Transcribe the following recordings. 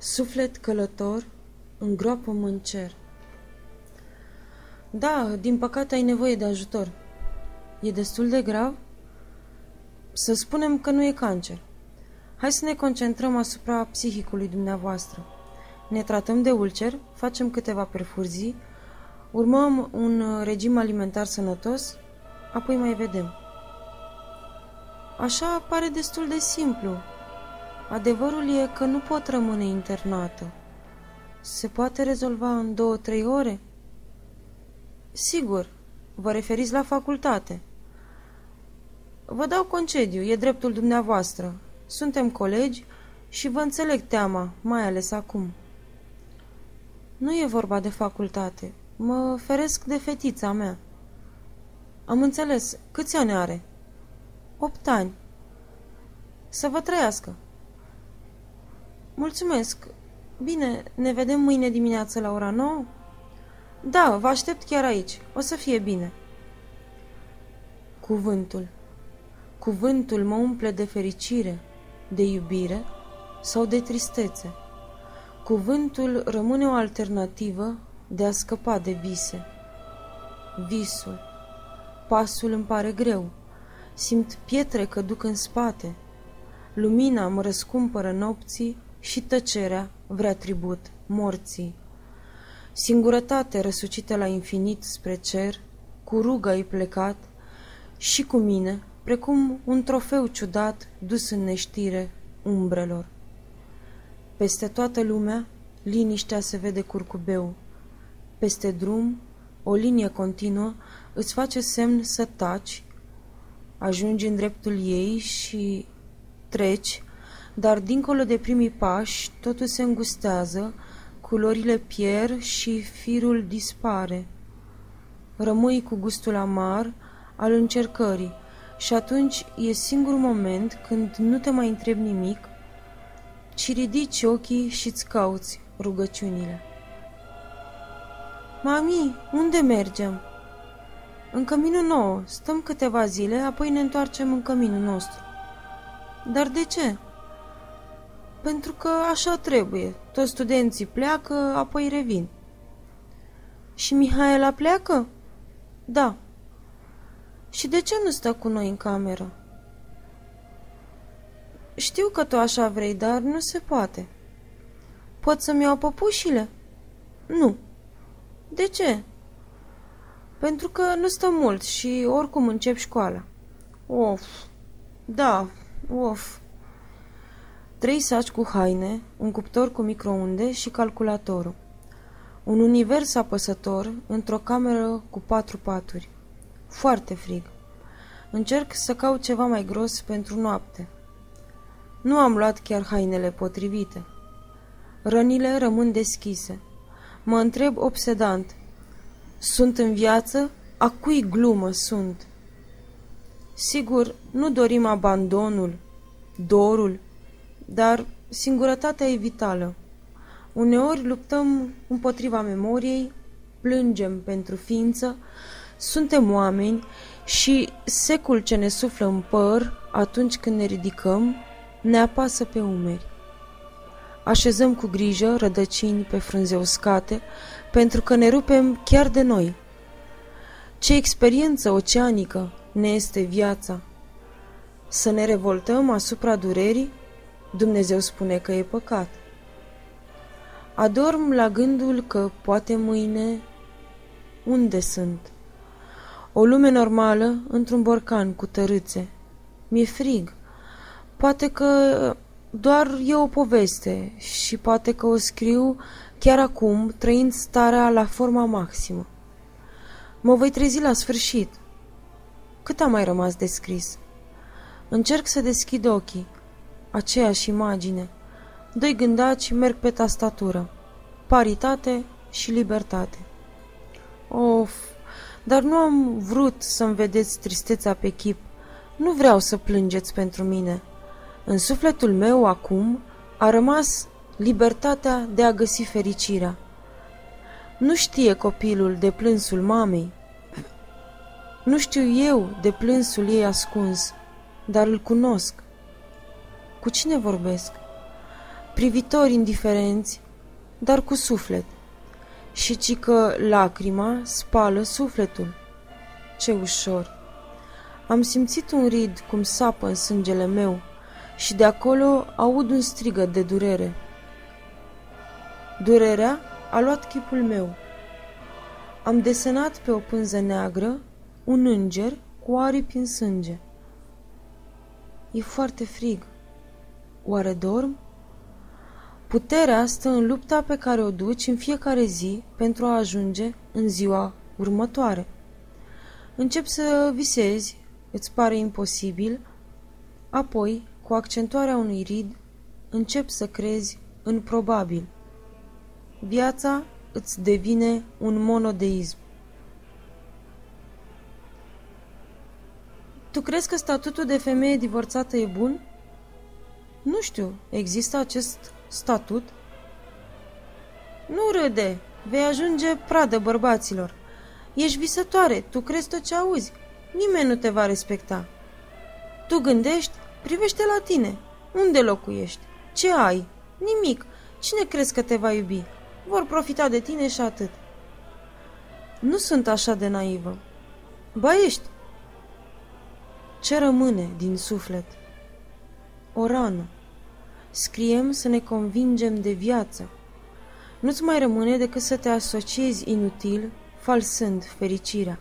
Suflet călător, îngroapă-mă în cer. Da, din păcate ai nevoie de ajutor. E destul de grav? Să spunem că nu e cancer. Hai să ne concentrăm asupra psihicului dumneavoastră. Ne tratăm de ulcer, facem câteva perfurzii, urmăm un regim alimentar sănătos, apoi mai vedem. Așa pare destul de simplu. Adevărul e că nu pot rămâne internată. Se poate rezolva în două-trei ore? Sigur, vă referiți la facultate. Vă dau concediu, e dreptul dumneavoastră. Suntem colegi și vă înțeleg teama, mai ales acum. Nu e vorba de facultate. Mă feresc de fetița mea. Am înțeles. Câți ani are? Opt ani. Să vă trăiască. Mulțumesc. Bine, ne vedem mâine dimineață la ora 9? Da, vă aștept chiar aici. O să fie bine. Cuvântul. Cuvântul mă umple de fericire, de iubire sau de tristețe. Cuvântul rămâne o alternativă de a scăpa de vise. Visul. Pasul îmi pare greu. Simt pietre că duc în spate. Lumina mă răscumpără nopții și tăcerea vrea tribut morții. Singurătate răsucită la infinit spre cer, cu rugă plecat și cu mine, precum un trofeu ciudat dus în neștire umbrelor. Peste toată lumea, liniștea se vede curcubeu. Peste drum, o linie continuă îți face semn să taci, ajungi în dreptul ei și treci, dar dincolo de primii pași totul se îngustează, culorile pierd și firul dispare. Rămâi cu gustul amar al încercării și atunci e singurul moment când nu te mai întrebi nimic, ci ridici ochii și-ți cauți rugăciunile. Mami, unde mergem? În căminul nou. Stăm câteva zile, apoi ne întoarcem în căminul nostru. Dar de ce? Pentru că așa trebuie. Toți studenții pleacă, apoi revin. Și Mihaela pleacă? Da. Și de ce nu stă cu noi în cameră? Știu că tu așa vrei, dar nu se poate. Pot să-mi iau păpușile? Nu. De ce? Pentru că nu stă mult și oricum încep școala. Of, da, of. Trei saci cu haine, un cuptor cu microunde și calculatorul. Un univers apăsător într-o cameră cu patru paturi. Foarte frig. Încerc să caut ceva mai gros pentru noapte. Nu am luat chiar hainele potrivite. Rănile rămân deschise. Mă întreb obsedant. Sunt în viață? A cui glumă sunt? Sigur, nu dorim abandonul, dorul, dar singurătatea e vitală. Uneori luptăm împotriva memoriei, plângem pentru ființă, suntem oameni și secul ce ne suflă în păr atunci când ne ridicăm ne apasă pe umeri. Așezăm cu grijă rădăcini pe frunze uscate, pentru că ne rupem chiar de noi. Ce experiență oceanică ne este viața! Să ne revoltăm asupra durerii? Dumnezeu spune că e păcat. Adorm la gândul că poate mâine... Unde sunt? O lume normală într-un borcan cu tărâțe. Mi-e frig. Poate că doar e o poveste și poate că o scriu chiar acum, trăind starea la forma maximă. Mă voi trezi la sfârșit. Cât a mai rămas de scris? Încerc să deschid ochii. Aceeași imagine. Doi gândaci merg pe tastatură. Paritate și libertate. Of, dar nu am vrut să-mi vedeți tristețea pe chip. Nu vreau să plângeți pentru mine. În sufletul meu acum a rămas libertatea de a găsi fericirea. Nu știe copilul de plânsul mamei. Nu știu eu de plânsul ei ascuns, dar îl cunosc. Cu cine vorbesc? privitori indiferenți, dar cu suflet, și ci că lacrima spală sufletul. Ce ușor! Am simțit un rid cum sapă în sângele meu și de acolo aud un strigă de durere. Durerea a luat chipul meu. Am desenat pe o pânză neagră un înger cu aripi în sânge. E foarte frig. Oare dorm? Puterea stă în lupta pe care o duci în fiecare zi pentru a ajunge în ziua următoare. Încep să visezi, îți pare imposibil, apoi, cu accentuarea unui rid, încep să crezi în probabil. Viața îți devine un monodeism. Tu crezi că statutul de femeie divorțată e bun? Nu știu, există acest statut? Nu râde, vei ajunge pradă bărbaților. Ești visătoare, tu crezi tot ce auzi. Nimeni nu te va respecta. Tu gândești, privește la tine. Unde locuiești? Ce ai? Nimic. Cine crezi că te va iubi? Vor profita de tine și atât. Nu sunt așa de naivă. Ba ești. Ce rămâne din suflet? O rană. Scriem să ne convingem de viață. Nu-ți mai rămâne decât să te asociezi inutil, falsând fericirea.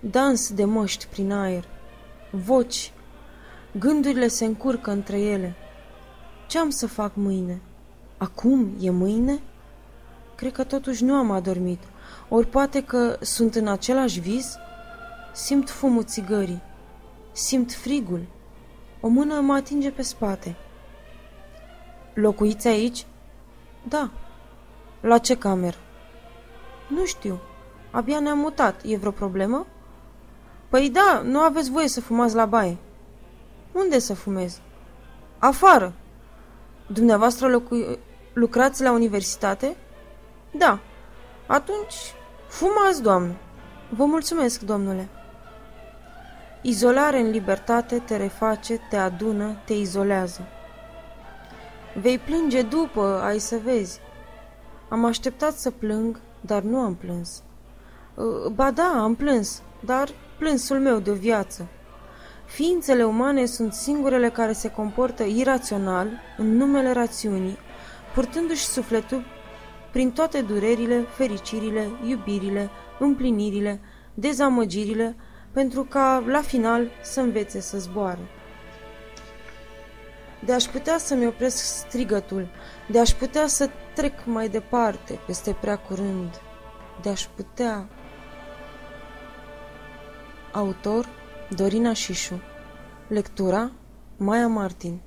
Dans de măști prin aer, voci, gândurile se încurcă între ele. Ce am să fac mâine? Acum e mâine? Cred că totuși nu am adormit. Ori poate că sunt în același vis? Simt fumul țigării. Simt frigul. O mână mă atinge pe spate. Locuiți aici? Da. La ce cameră? Nu știu. Abia ne-am mutat. E vreo problemă? Păi da, nu aveți voie să fumați la baie. Unde să fumez? Afară. Dumneavoastră locu- lucrați la universitate? Da. Atunci, fumați, doamnă. Vă mulțumesc, domnule. Izolare în libertate te reface, te adună, te izolează. Vei plânge după, ai să vezi. Am așteptat să plâng, dar nu am plâns. Ă, ba da, am plâns, dar plânsul meu de viață. Ființele umane sunt singurele care se comportă irațional în numele rațiunii, purtându-și sufletul prin toate durerile, fericirile, iubirile, împlinirile, dezamăgirile, pentru ca, la final, să învețe să zboare. De aș putea să-mi opresc strigătul, de aș putea să trec mai departe, peste prea curând, de aș putea... Autor Dorina Șișu. Lectura Maia Martin